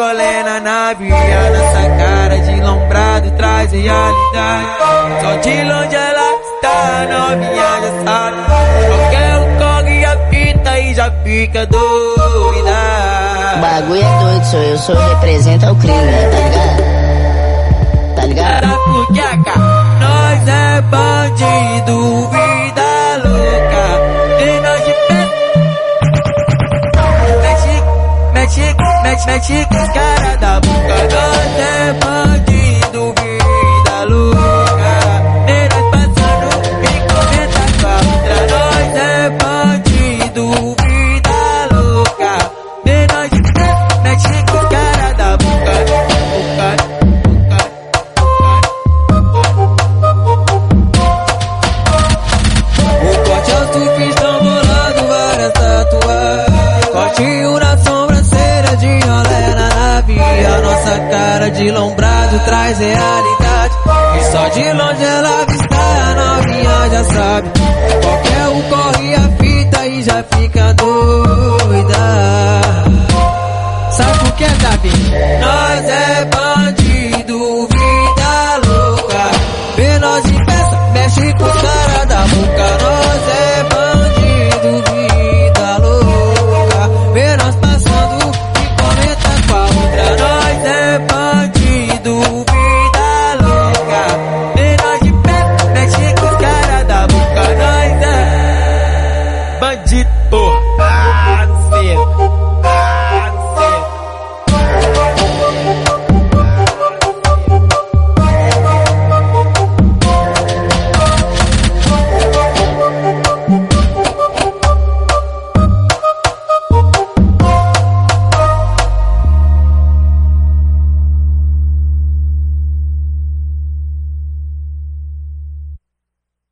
olé na nave, a nossa cara de lombrado traz realidade. Só de longe ela está, novinha já sabe. Qualquer um corre a fita e já fica doida. O bagulho é doido, sou eu, sou representa o crime, né, tá ligado? Tá ligado? Era nós é bandido, mete com os cara da boca. Nós De lombrado traz realidade. E só de longe ela vista a novinha já sabe. Qualquer um corre a fita e já fica doida. Sabe o que é, Davi? Nós é bandido,